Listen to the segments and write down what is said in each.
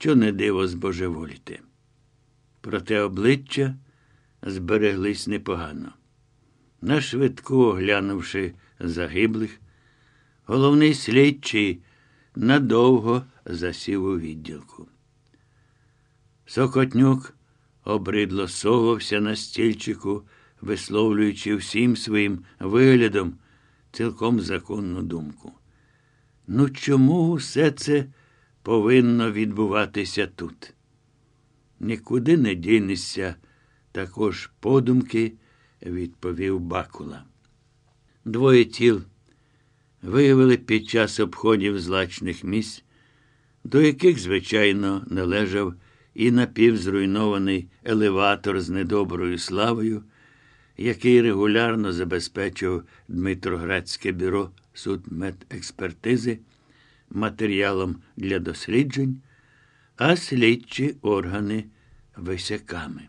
що не диво збожеволіти. Проте обличчя збереглись непогано. На швидку оглянувши загиблих, головний слідчий надовго засів у відділку. Сокотнюк обридло совався на стільчику, висловлюючи всім своїм виглядом цілком законну думку. Ну чому все це повинно відбуватися тут? Нікуди не дінешся, також подумки, відповів Бакула. Двоє тіл виявили під час обходів злачних місць, до яких, звичайно, належав і напівзруйнований елеватор з недоброю славою, який регулярно забезпечив Дмитроградське бюро судмедекспертизи матеріалом для досліджень, а слідчі органи висяками.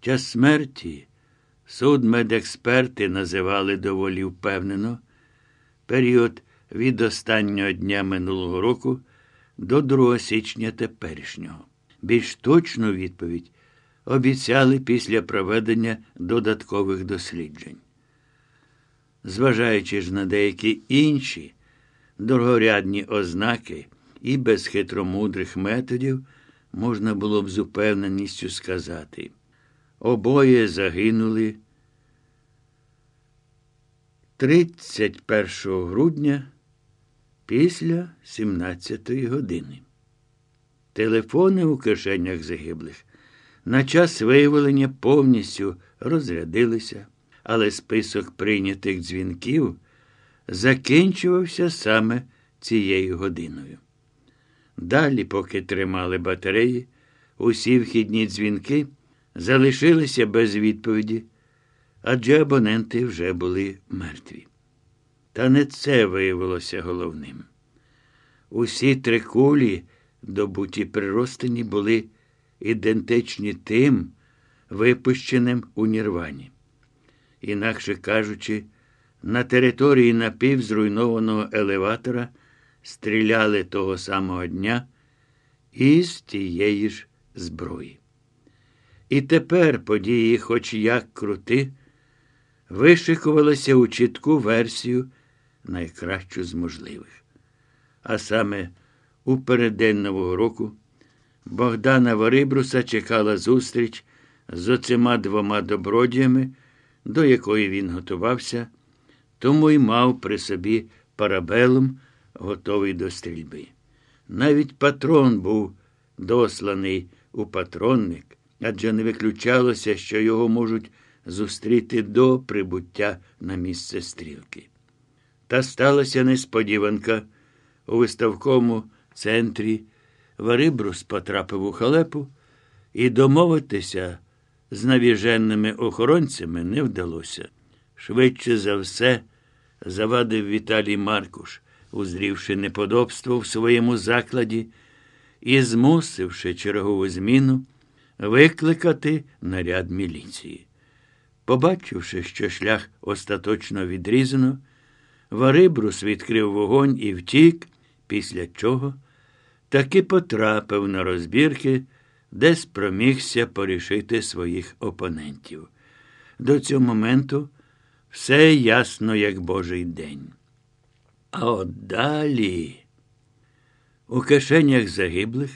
Час смерті судмедексперти називали доволі впевнено період від останнього дня минулого року до 2 січня теперішнього. Більш точну відповідь обіцяли після проведення додаткових досліджень. Зважаючи ж на деякі інші дорогорядні ознаки і без хитромудрих методів, можна було б з упевненістю сказати. Обоє загинули 31 грудня після 17 години. Телефони у кишенях загиблих на час виявлення повністю розрядилися, але список прийнятих дзвінків закінчувався саме цією годиною. Далі, поки тримали батареї, усі вхідні дзвінки залишилися без відповіді, адже абоненти вже були мертві. Та не це виявилося головним. Усі три кулі, добуті при розтині, були ідентичні тим, випущеним у Нірвані. Інакше кажучи, на території напівзруйнованого елеватора стріляли того самого дня із тієї ж зброї. І тепер події, хоч як крути, вишикувалися у чітку версію, найкращу з можливих. А саме у переддень Нового року Богдана Ворибруса чекала зустріч з оцима двома добродіями, до якої він готувався, тому й мав при собі парабелум, готовий до стрільби. Навіть патрон був досланий у патронник, адже не виключалося, що його можуть зустріти до прибуття на місце стрілки. Та сталася несподіванка у виставковому центрі. Варибрус потрапив у халепу, і домовитися з навіженними охоронцями не вдалося. Швидше за все, завадив Віталій Маркуш, узрівши неподобство в своєму закладі і змусивши чергову зміну викликати наряд міліції. Побачивши, що шлях остаточно відрізано, Варибрус відкрив вогонь і втік, після чого таки потрапив на розбірки, де спромігся порішити своїх опонентів. До цього моменту все ясно, як божий день. А от далі у кишенях загиблих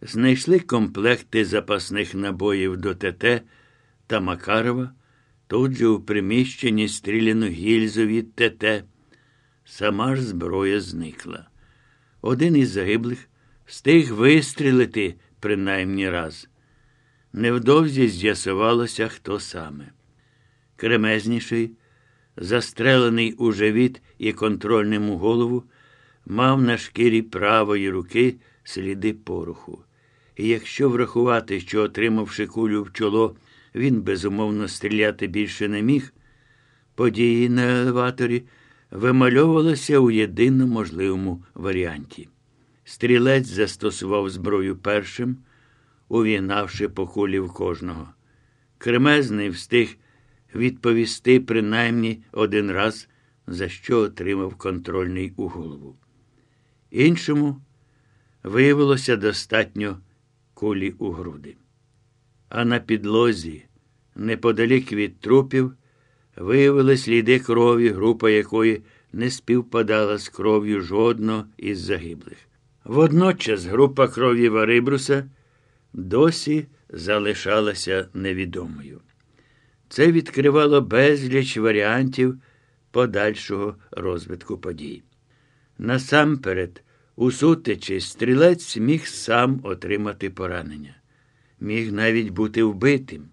знайшли комплекти запасних набоїв до ТТ та Макарова, тут же у приміщенні стріляну гільзу від ТТ. Сама ж зброя зникла. Один із загиблих встиг вистрілити принаймні раз. Невдовзі з'ясувалося, хто саме. Кремезніший, застрелений у живіт і контрольним у голову, мав на шкірі правої руки сліди пороху. І якщо врахувати, що, отримавши кулю в чоло, він безумовно стріляти більше не міг, події на елеваторі вимальовувалися у єдино можливому варіанті. Стрілець застосував зброю першим, увігнавши по кулі в кожного. Кремезний встиг відповісти принаймні один раз, за що отримав контрольний у голову. Іншому виявилося достатньо кулі у груди. А на підлозі, неподалік від трупів, виявили сліди крові, група якої не співпадала з кров'ю жодного із загиблих. Водночас група крові Варибруса досі залишалася невідомою. Це відкривало безліч варіантів подальшого розвитку подій. Насамперед, у сутичі стрілець міг сам отримати поранення, міг навіть бути вбитим,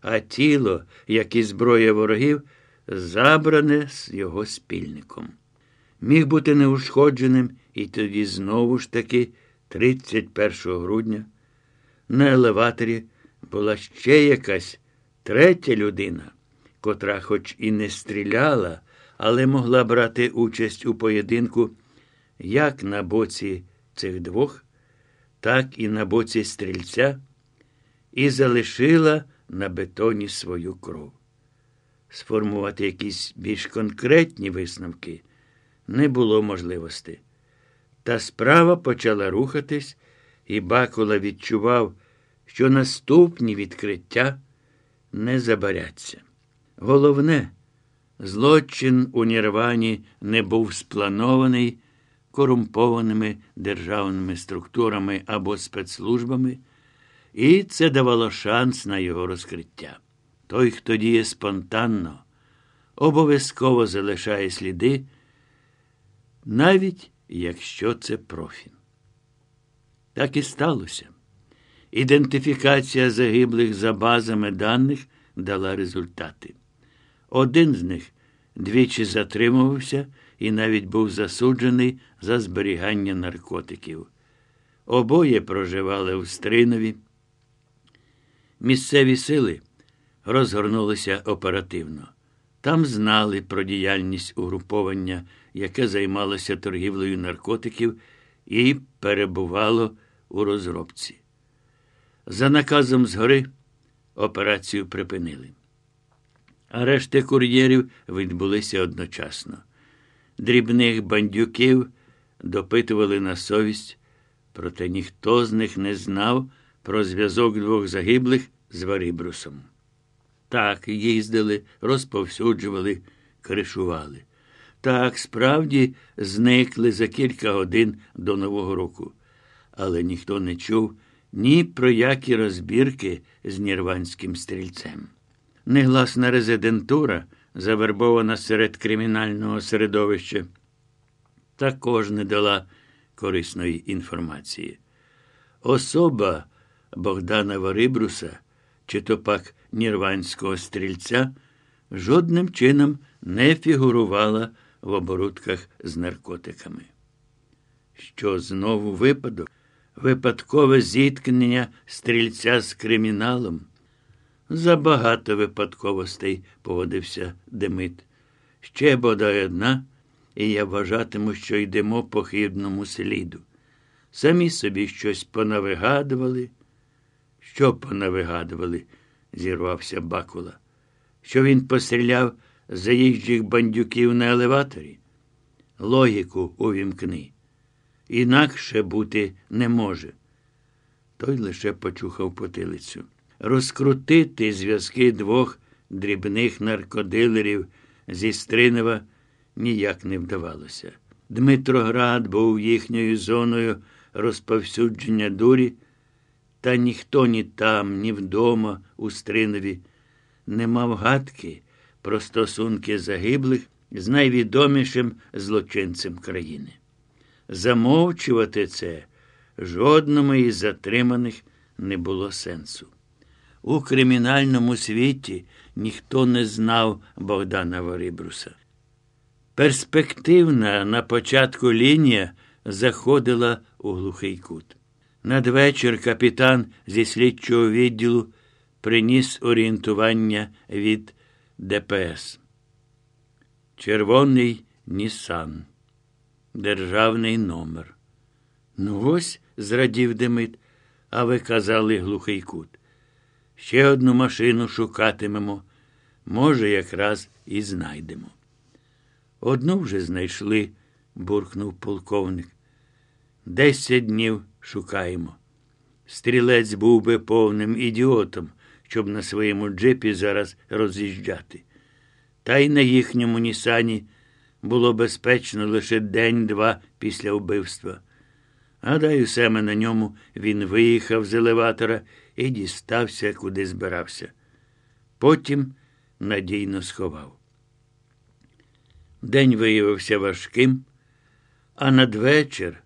а тіло, як і зброя ворогів, забране з його спільником. Міг бути неушкодженим і тоді знову ж таки, 31 грудня, на елеваторі була ще якась третя людина, котра, хоч і не стріляла, але могла брати участь у поєдинку як на боці цих двох, так і на боці стрільця, і залишила на бетоні свою кров. Сформувати якісь більш конкретні висновки не було можливості. Та справа почала рухатись, і Бакула відчував, що наступні відкриття не забаряться. Головне, злочин у Нірвані не був спланований корумпованими державними структурами або спецслужбами, і це давало шанс на його розкриття. Той, хто діє спонтанно, обов'язково залишає сліди, навіть якщо це профін. Так і сталося. Ідентифікація загиблих за базами даних дала результати. Один з них двічі затримувався і навіть був засуджений за зберігання наркотиків. Обоє проживали в Стринові. Місцеві сили розгорнулися оперативно. Там знали про діяльність угруповання, яке займалося торгівлею наркотиків і перебувало у розробці. За наказом згори операцію припинили. Арешти кур'єрів відбулися одночасно. Дрібних бандюків допитували на совість, проте ніхто з них не знав про зв'язок двох загиблих з Варібрусом. Так, їздили, розповсюджували, кришували. Так, справді зникли за кілька годин до Нового року. Але ніхто не чув ні про які розбірки з нірванським стрільцем. Негласна резидентура, завербована серед кримінального середовища, також не дала корисної інформації. Особа Богдана Варибруса, чи то пак нірванського стрільця, жодним чином не фігурувала в оборудках з наркотиками. Що знову випадок? Випадкове зіткнення стрільця з криміналом. Забагато випадковостей, погодився Демит. Ще бодай одна, і я вважатиму, що йдемо по хибному сліду. Самі собі щось понавигадували. Що понавигадували? зірвався Бакула. Що він постріляв заїжджих бандюків на елеваторі? Логіку увімкни. Інакше бути не може. Той лише почухав потилицю. Розкрутити зв'язки двох дрібних наркодилерів зі Стринова ніяк не вдавалося. Дмитроград був їхньою зоною розповсюдження дурі, та ніхто ні там, ні вдома, у Стринові, не мав гадки про стосунки загиблих з найвідомішим злочинцем країни. Замовчувати це жодному із затриманих не було сенсу. У кримінальному світі ніхто не знав Богдана Ворибруса. Перспективна на початку лінія заходила у глухий кут. Надвечір капітан зі слідчого відділу приніс орієнтування від ДПС. Червоний Нісан. Державний номер. Ну, ось, зрадів Демит, а ви казали глухий кут. Ще одну машину шукатимемо. Може, якраз і знайдемо. Одну вже знайшли, буркнув полковник. Десять днів шукаємо. Стрілець був би повним ідіотом, щоб на своєму джипі зараз роз'їжджати. Та й на їхньому Нісані було безпечно лише день-два після вбивства. Гадаю, саме на ньому він виїхав з елеватора і дістався, куди збирався. Потім надійно сховав. День виявився важким, а надвечір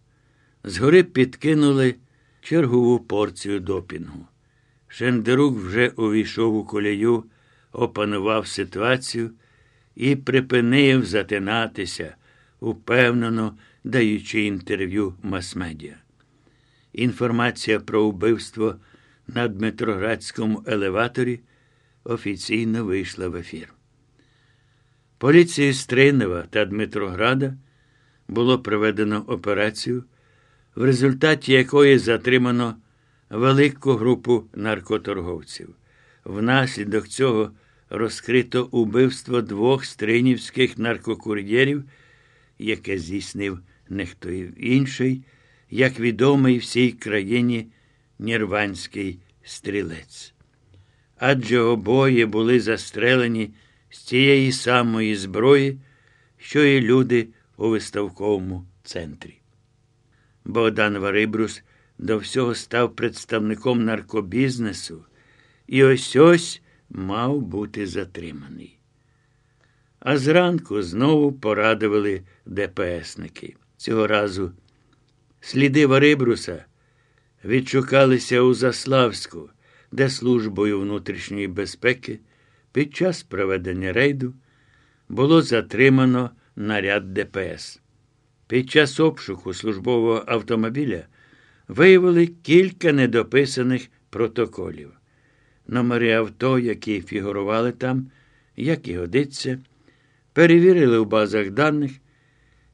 згори підкинули чергову порцію допінгу. Шендерук вже увійшов у колію, опанував ситуацію і припинив затинатися, упевнено даючи інтерв'ю мас-медіа. Інформація про вбивство на Дмитроградському елеваторі офіційно вийшла в ефір. Поліції Стринова та Дмитрограда було проведено операцію, в результаті якої затримано велику групу наркоторговців. Внаслідок цього розкрито убивство двох стринівських наркокур'єрів, яке здійснив не хто інший, як відомий всій країні Нірванський стрілець. Адже обоє були застрелені з тієї самої зброї, що і люди у виставковому центрі. Богдан Варибрус до всього став представником наркобізнесу і ось ось мав бути затриманий. А зранку знову порадували ДПСники. Цього разу сліди Варибруса відшукалися у Заславську, де службою внутрішньої безпеки під час проведення рейду було затримано наряд ДПС. Під час обшуку службового автомобіля виявили кілька недописаних протоколів. Номери авто, які фігурували там, як і годиться, перевірили в базах даних,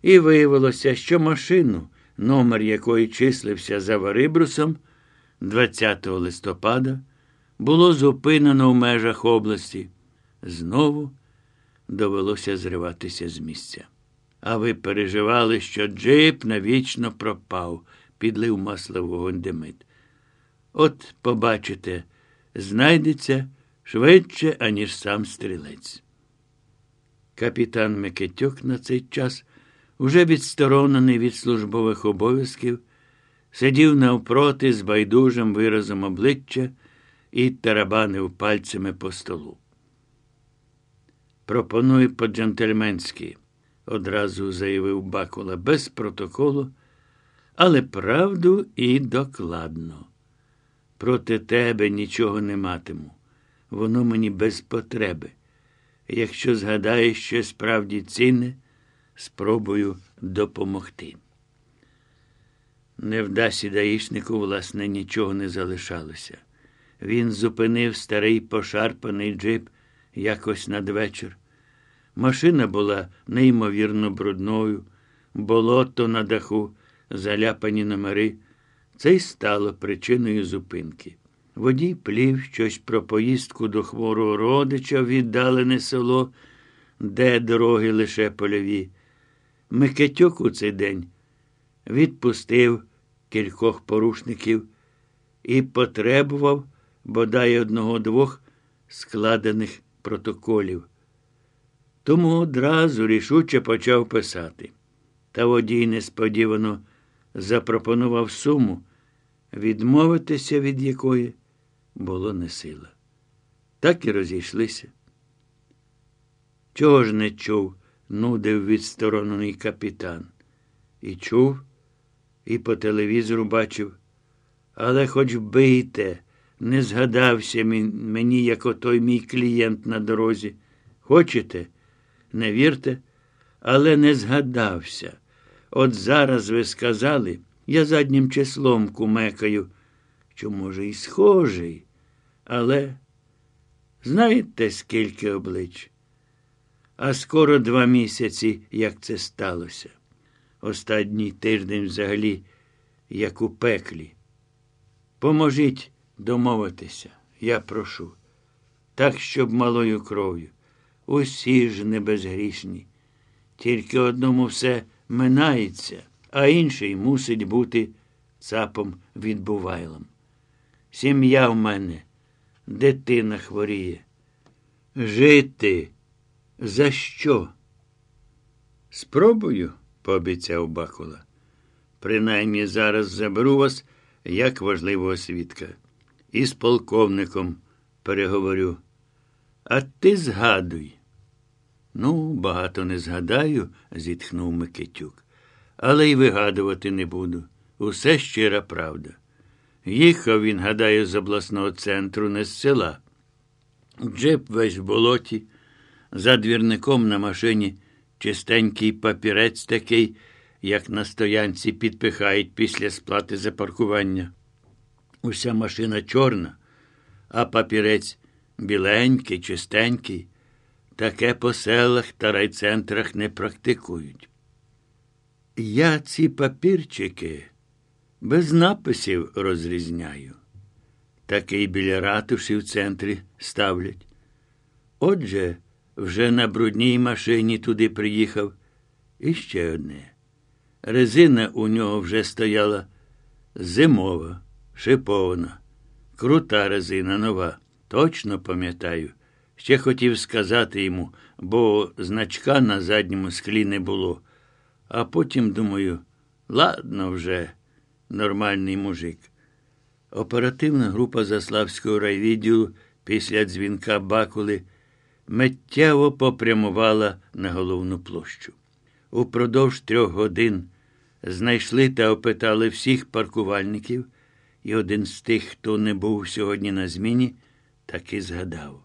і виявилося, що машину, номер якої числився за Варибрусом 20 листопада, було зупинено в межах області. Знову довелося зриватися з місця. А ви переживали, що джип навічно пропав, підлив масло вогонь Демид. От, побачите, знайдеться швидше, аніж сам стрілець. Капітан Микитюк на цей час, уже відсторонений від службових обов'язків, сидів навпроти з байдужим виразом обличчя і тарабанив пальцями по столу. Пропоную по-джентльменськи, одразу заявив Бакула без протоколу, але правду і докладно. Проти тебе нічого не матиму. Воно мені без потреби. Якщо згадаєш що справді цінне, спробую допомогти. Невдасі даїшнику, власне, нічого не залишалося. Він зупинив старий пошарпаний джип якось надвечір. Машина була неймовірно брудною, болото на даху, заляпані номери. Це й стало причиною зупинки. Водій плів щось про поїздку до хворого родича в віддалене село, де дороги лише польові. Микитюк у цей день відпустив кількох порушників і потребував бодай одного-двох складених протоколів. Тому одразу рішуче почав писати. Та водій несподівано запропонував суму, відмовитися від якої було не сила. Так і розійшлися. Чого ж не чув, нудив відсторонений капітан. І чув, і по телевізору бачив. Але хоч бийте, не згадався мені, як отой мій клієнт на дорозі. Хочете? Не вірте, але не згадався. От зараз ви сказали, я заднім числом кумекаю, що, може, і схожий, але знаєте, скільки облич? А скоро два місяці, як це сталося. Останній тиждень взагалі, як у пеклі. Поможіть домовитися, я прошу, так, щоб малою кров'ю. Усі ж не безгрішні. Тільки одному все минається. А інший мусить бути цапом відбувайлом. Сім'я в мене, дитина хворіє. Жити за що? Спробую, пообіцяв Бакула. Принаймні зараз заберу вас як важливого свідка. І з полковником переговорю. А ти згадуй. Ну, багато не згадаю, зітхнув Микитюк. Але й вигадувати не буду. Усе щира правда. Їхав він, гадаю, з обласного центру, не з села. Джеп весь в болоті, за двірником на машині чистенький папірець такий, як на стоянці підпихають після сплати за паркування. Уся машина чорна, а папірець біленький, чистенький. Таке по селах та райцентрах не практикують. Я ці папірчики без написів розрізняю. Такий біля ратуші в центрі ставлять. Отже, вже на брудній машині туди приїхав. І ще одне. Резина у нього вже стояла зимова, шипована, крута резина нова. Точно пам'ятаю. Ще хотів сказати йому, бо значка на задньому склі не було. А потім думаю, ладно вже, нормальний мужик. Оперативна група Заславського райвідділу після дзвінка Бакули миттєво попрямувала на головну площу. Упродовж трьох годин знайшли та опитали всіх паркувальників, і один з тих, хто не був сьогодні на зміні, таки згадав.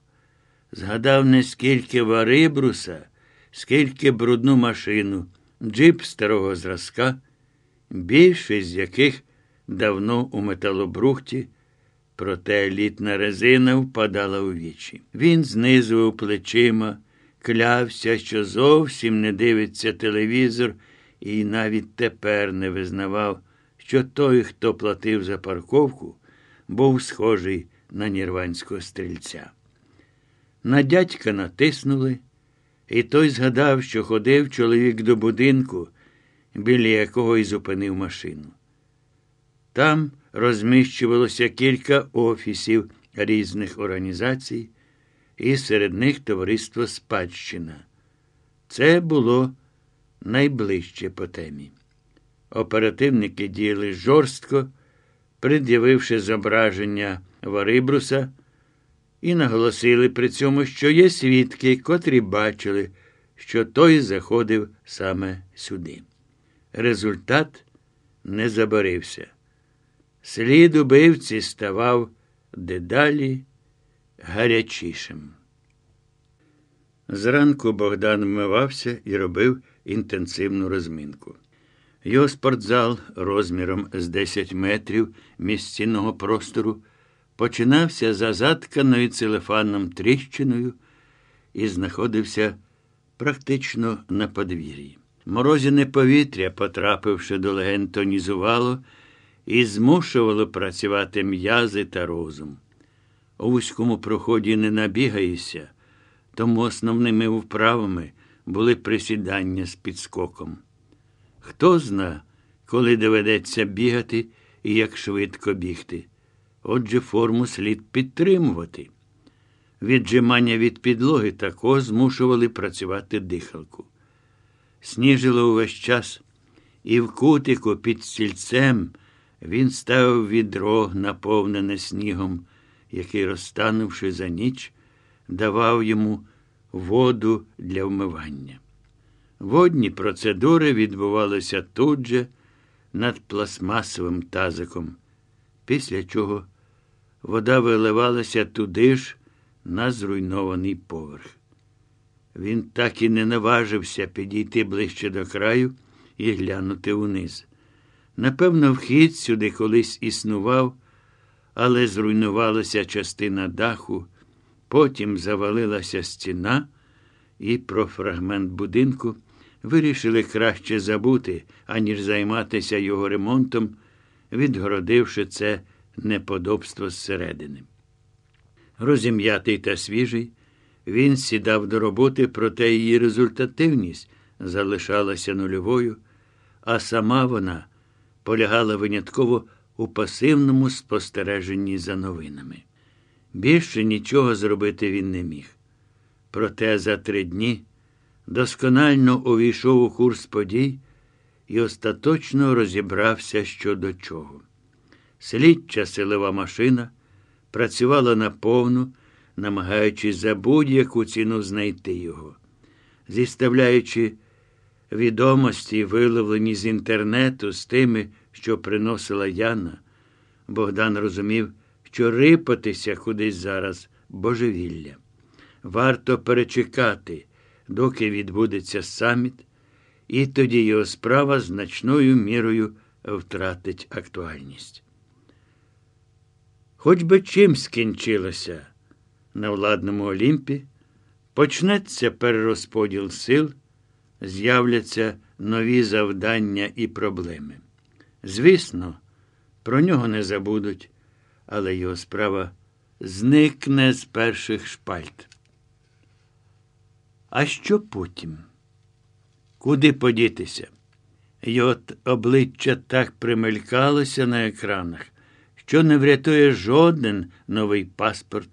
Згадав не скільки варибруса, скільки брудну машину, джип старого зразка, більшість з яких давно у металобрухті, проте літна резина впадала у вічі. Він знизував плечима, клявся, що зовсім не дивиться телевізор, і навіть тепер не визнавав, що той, хто платив за парковку, був схожий на нірванського стрільця. На дядька натиснули, і той згадав, що ходив чоловік до будинку, біля якого й зупинив машину. Там розміщувалося кілька офісів різних організацій, і серед них товариство Спадщина. Це було найближче по темі. Оперативники діяли жорстко, пред'явивши зображення Варибруса, і наголосили при цьому, що є свідки, котрі бачили, що той заходив саме сюди. Результат не забарився. Слід убивці ставав дедалі гарячішим. Зранку Богдан вмивався і робив інтенсивну розминку. Його спортзал розміром з 10 метрів місцінного простору починався за затканою целефаном тріщиною і знаходився практично на подвір'ї. Морозяне повітря, потрапивши до леген, тонізувало і змушувало працювати м'язи та розум. У вузькому проході не набігаєшся, тому основними вправами були присідання з підскоком. Хто зна, коли доведеться бігати і як швидко бігти. Отже, форму слід підтримувати. Віджимання від підлоги також змушували працювати дихалку. Сніжило увесь час, і в кутику під стільцем він ставив відро, наповнене снігом, який, розтанувши за ніч, давав йому воду для вмивання. Водні процедури відбувалися тут же над пластмасовим тазиком, після чого вода виливалася туди ж на зруйнований поверх. Він так і не наважився підійти ближче до краю і глянути вниз. Напевно, вхід сюди колись існував, але зруйнувалася частина даху, потім завалилася стіна, і про фрагмент будинку вирішили краще забути, аніж займатися його ремонтом, відгородивши це неподобство зсередини. Розім'ятий та свіжий, він сідав до роботи, проте її результативність залишалася нульовою, а сама вона полягала винятково у пасивному спостереженні за новинами. Більше нічого зробити він не міг. Проте за три дні досконально увійшов у курс подій і остаточно розібрався щодо чого. Слідча силова машина працювала наповну, намагаючись за будь-яку ціну знайти його, зіставляючи відомості, виловлені з інтернету, з тими, що приносила Яна, Богдан розумів, що рипатися кудись зараз божевілля. Варто перечекати, доки відбудеться саміт, і тоді його справа значною мірою втратить актуальність. Хоч би чим скінчилося на владному Олімпі, почнеться перерозподіл сил, з'являться нові завдання і проблеми. Звісно, про нього не забудуть, але його справа зникне з перших шпальт. А що потім? Куди подітися? Його обличчя так примелькалося на екранах, що не врятує жоден новий паспорт,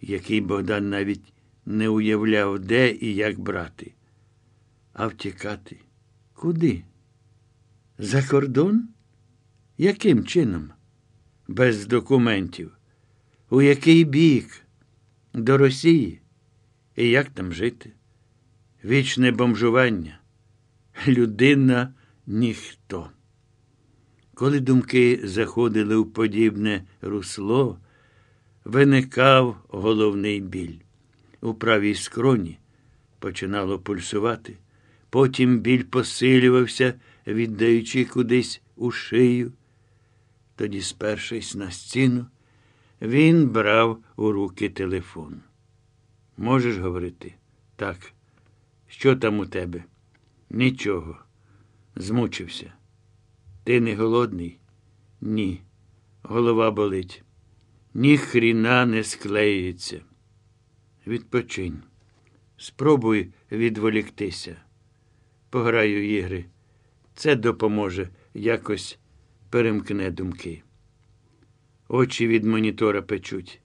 який Богдан навіть не уявляв, де і як брати. А втікати? Куди? За кордон? Яким чином? Без документів. У який бік? До Росії? І як там жити? Вічне бомжування. Людина ніхто. Коли думки заходили у подібне русло, виникав головний біль. У правій скроні починало пульсувати, потім біль посилювався, віддаючи кудись у шию. Тоді, спершись на стіну, він брав у руки телефон. Можеш говорити? Так. Що там у тебе? Нічого. Змучився. Ти не голодний? Ні. Голова болить. Ні хріна не склеюється. Відпочинь. Спробуй відволіктися. Пограю ігри. Це допоможе якось перемкне думки. Очі від монітора печуть.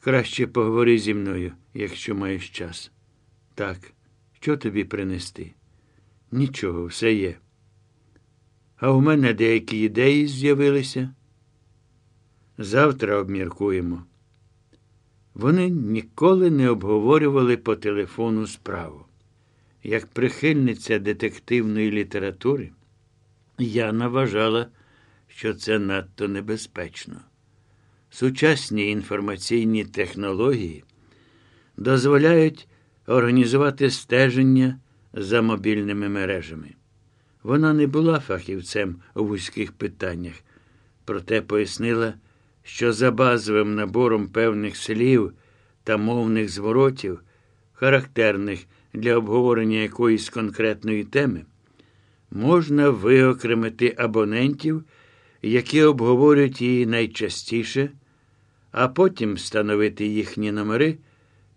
Краще поговори зі мною, якщо маєш час. Так, що тобі принести? Нічого, все є. А у мене деякі ідеї з'явилися. Завтра обміркуємо. Вони ніколи не обговорювали по телефону справу. Як прихильниця детективної літератури, я наважала, що це надто небезпечно. Сучасні інформаційні технології дозволяють організувати стеження за мобільними мережами. Вона не була фахівцем у вузьких питаннях, проте пояснила, що за базовим набором певних слів та мовних зворотів, характерних для обговорення якоїсь конкретної теми, можна виокремити абонентів, які обговорюють її найчастіше, а потім встановити їхні номери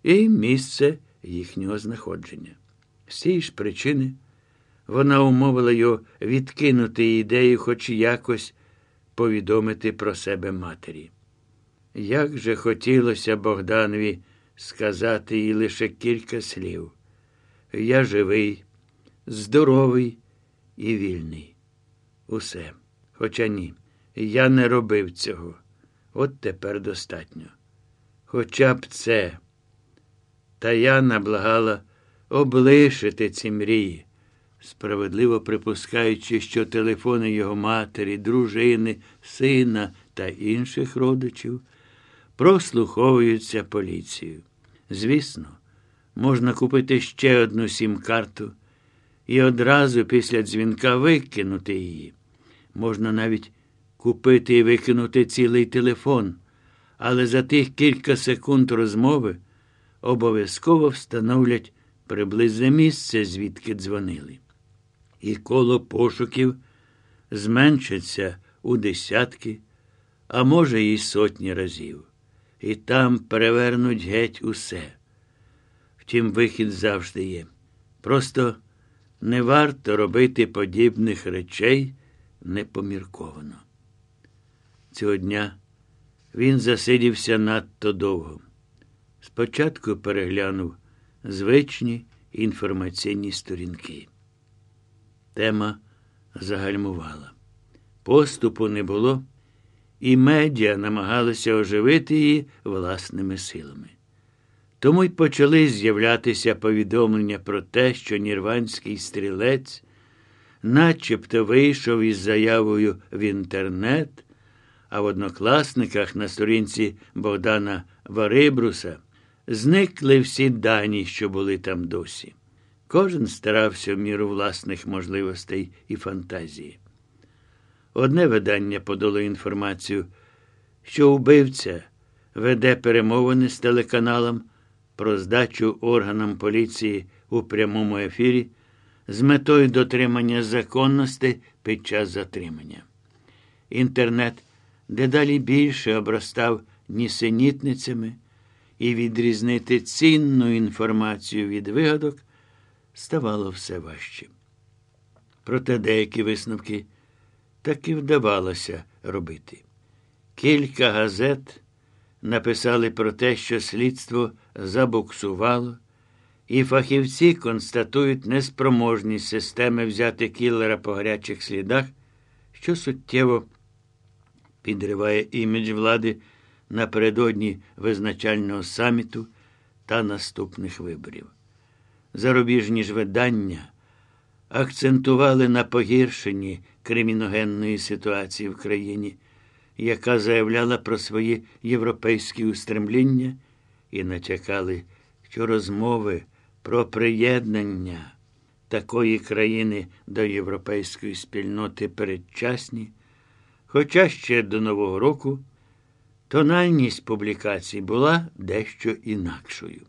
і місце їхнього знаходження. З цієї ж причини вона умовила його відкинути ідею, хоч якось повідомити про себе матері. Як же хотілося Богданові сказати їй лише кілька слів. Я живий, здоровий і вільний. Усе. Хоча ні, я не робив цього. От тепер достатньо. Хоча б це. Та я наблагала облишити ці мрії, справедливо припускаючи, що телефони його матері, дружини, сина та інших родичів прослуховуються поліцією. Звісно, можна купити ще одну сім-карту і одразу після дзвінка викинути її. Можна навіть купити і викинути цілий телефон, але за тих кілька секунд розмови обов'язково встановлять приблизне місце, звідки дзвонили. І коло пошуків зменшиться у десятки, а може, і сотні разів. І там перевернуть геть усе. Втім, вихід завжди є. Просто не варто робити подібних речей непомірковано. Цього дня він засидівся надто довго. Спочатку переглянув звичні інформаційні сторінки. Тема загальмувала. Поступу не було, і медіа намагалися оживити її власними силами. Тому й почали з'являтися повідомлення про те, що нірванський стрілець, начебто вийшов із заявою в інтернет, а в однокласниках на сторінці Богдана Варибруса зникли всі дані, що були там досі. Кожен старався в міру власних можливостей і фантазії. Одне видання подало інформацію, що вбивця веде перемовини з телеканалом про здачу органам поліції у прямому ефірі з метою дотримання законності під час затримання. Інтернет дедалі більше обростав нісенітницями, і відрізнити цінну інформацію від вигадок ставало все важче. Проте деякі висновки таки вдавалося робити. Кілька газет написали про те, що слідство забуксувало, і фахівці констатують неспроможність системи взяти кілера по гарячих слідах, що суттєво підриває імідж влади напередодні визначального саміту та наступних виборів. Зарубіжні ж видання акцентували на погіршенні криміногенної ситуації в країні, яка заявляла про свої європейські устремління, і натякали, що розмови про приєднання такої країни до європейської спільноти передчасні, хоча ще до Нового року тональність публікацій була дещо інакшою.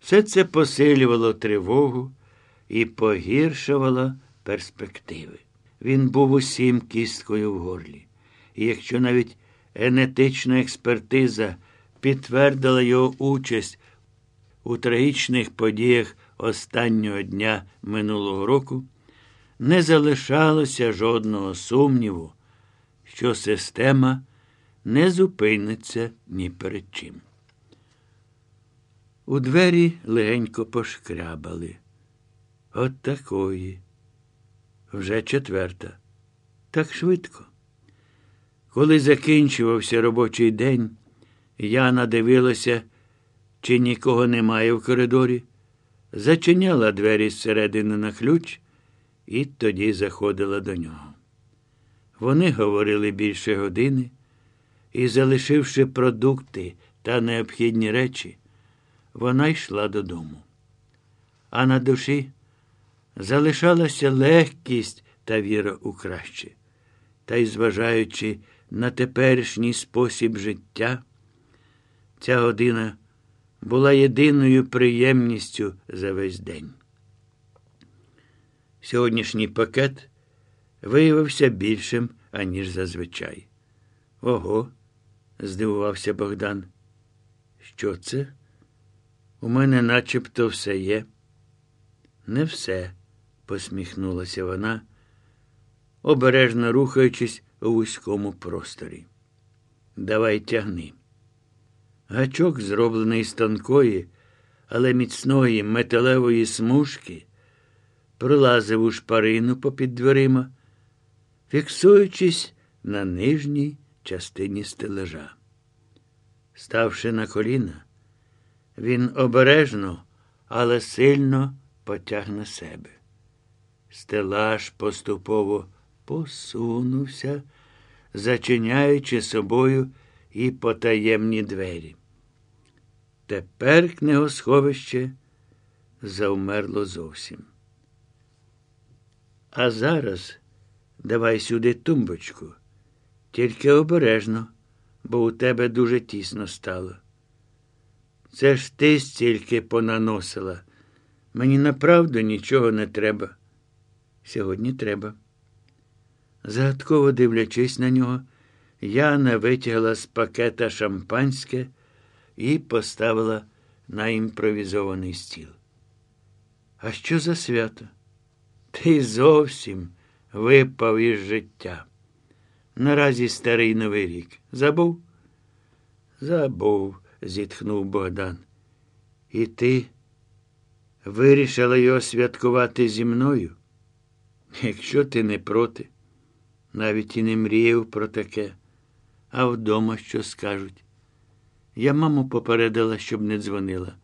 Все це посилювало тривогу і погіршувало перспективи. Він був усім кісткою в горлі. І якщо навіть генетична експертиза підтвердила його участь у трагічних подіях останнього дня минулого року, не залишалося жодного сумніву, що система не зупиниться ні перед чим. У двері легенько пошкрябали. От такої. Вже четверта. Так швидко. Коли закінчувався робочий день, Яна дивилася, чи нікого немає в коридорі, зачиняла двері зсередини на ключ і тоді заходила до нього. Вони говорили більше години і, залишивши продукти та необхідні речі, вона йшла додому. А на душі залишалася легкість та віра у краще. Та й, зважаючи на теперішній спосіб життя, ця година була єдиною приємністю за весь день. Сьогоднішній пакет виявився більшим, аніж зазвичай. Ого, здивувався Богдан. Що це? У мене начебто все є. Не все, посміхнулася вона, обережно рухаючись у вузькому просторі. Давай тягни. Гачок, зроблений з тонкої, але міцної металевої смужки, пролазив у шпарину попід дверима, фіксуючись на нижній частині стележа. Ставши на коліна, він обережно, але сильно потяг на себе. Стелаж поступово посунувся, зачиняючи собою і потаємні двері. Тепер книгосховище завмерло зовсім. А зараз давай сюди тумбочку, тільки обережно, бо у тебе дуже тісно стало. Це ж ти стільки понаносила. Мені направду нічого не треба. Сьогодні треба. Загадково дивлячись на нього, Яна витягла з пакета шампанське і поставила на імпровізований стіл. А що за свято? Ти зовсім випав із життя. Наразі старий новий рік. Забув? Забув, зітхнув Богдан. І ти вирішила його святкувати зі мною? Якщо ти не проти, навіть і не мріяв про таке, а вдома що скажуть. Я маму попередила, щоб не дзвонила.